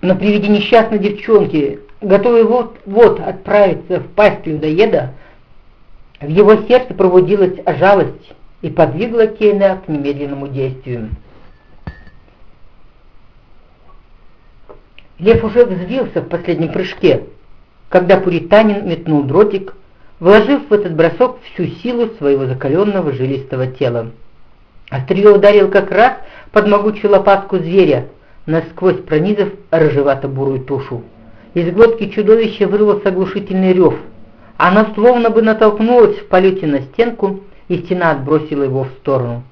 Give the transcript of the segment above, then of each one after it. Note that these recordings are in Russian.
Но при виде несчастной девчонки, готовой вот-вот отправиться в пасть людоеда, в его сердце пробудилась жалость и подвигла Кейна к немедленному действию. Лев уже взвился в последнем прыжке, когда пуританин метнул дротик, вложив в этот бросок всю силу своего закаленного жилистого тела. Острие ударил как раз под могучую лопатку зверя, насквозь пронизав рыжевато-бурую тушу. Из глотки чудовища вырвался оглушительный рев. Она словно бы натолкнулась в полете на стенку, и стена отбросила его в сторону.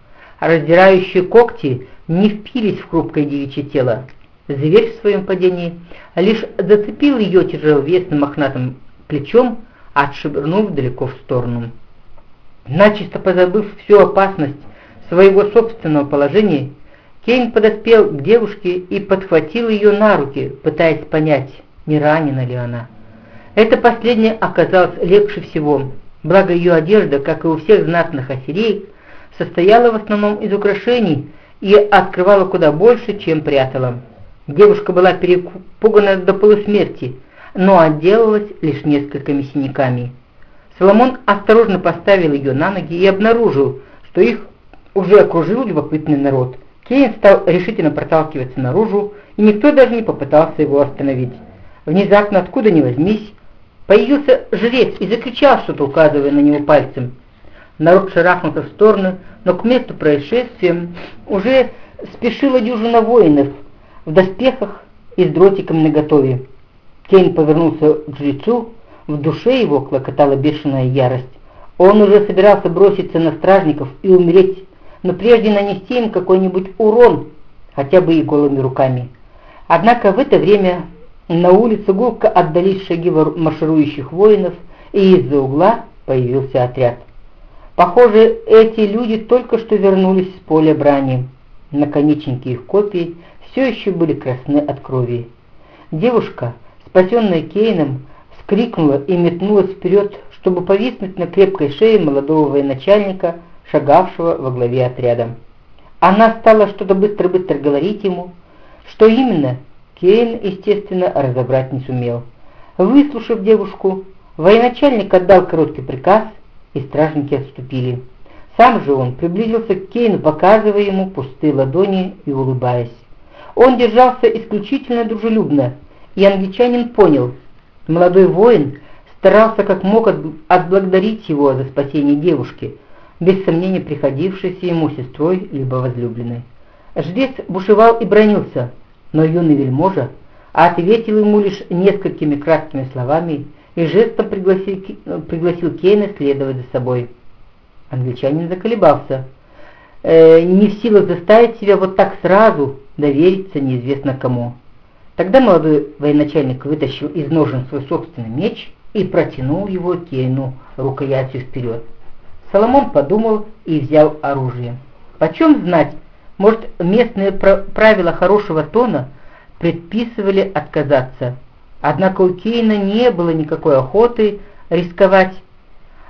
Раздирающие когти не впились в хрупкое девичье тело. Зверь в своем падении лишь зацепил ее тяжеловесным мохнатым плечом, отшвырнув далеко в сторону. Начисто позабыв всю опасность своего собственного положения, Кейн подоспел к девушке и подхватил ее на руки, пытаясь понять, не ранена ли она. Это последнее оказалось легче всего, благо ее одежда, как и у всех знатных ассирий, состояла в основном из украшений и открывала куда больше, чем прятала. Девушка была перепугана до полусмерти, но отделалась лишь несколькими синяками. Соломон осторожно поставил ее на ноги и обнаружил, что их уже окружил любопытный народ. Кейн стал решительно проталкиваться наружу, и никто даже не попытался его остановить. Внезапно, откуда ни возьмись, появился жрец и закричал что-то, указывая на него пальцем. Народ шарахнулся в сторону, но к месту происшествия уже спешила дюжина воинов в доспехах и с дротиком наготове. Кейн повернулся к жрецу, в душе его клокотала бешеная ярость. Он уже собирался броситься на стражников и умереть, но прежде нанести им какой-нибудь урон, хотя бы и голыми руками. Однако в это время на улице гулко отдались шаги марширующих воинов, и из-за угла появился отряд. Похоже, эти люди только что вернулись с поля брани. Наконечники их копий все еще были красны от крови. Девушка, спасенная Кейном, вскрикнула и метнулась вперед, чтобы повиснуть на крепкой шее молодого военачальника, шагавшего во главе отряда. Она стала что-то быстро-быстро говорить ему. Что именно, Кейн, естественно, разобрать не сумел. Выслушав девушку, военачальник отдал короткий приказ, и стражники отступили. Сам же он приблизился к Кейну, показывая ему пустые ладони и улыбаясь. Он держался исключительно дружелюбно, и англичанин понял, молодой воин старался как мог отблагодарить его за спасение девушки, без сомнения приходившейся ему сестрой либо возлюбленной. Жрец бушевал и бронился, но юный вельможа ответил ему лишь несколькими краткими словами и жестом пригласил, пригласил Кейна следовать за собой. Англичанин заколебался, э, не в силах заставить себя вот так сразу довериться неизвестно кому. Тогда молодой военачальник вытащил из ножен свой собственный меч и протянул его Кейну рукоятью вперед. Соломон подумал и взял оружие. Почем знать, может, местные правила хорошего тона предписывали отказаться. Однако у Кейна не было никакой охоты рисковать,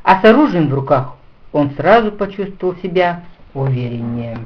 а с оружием в руках он сразу почувствовал себя увереннее.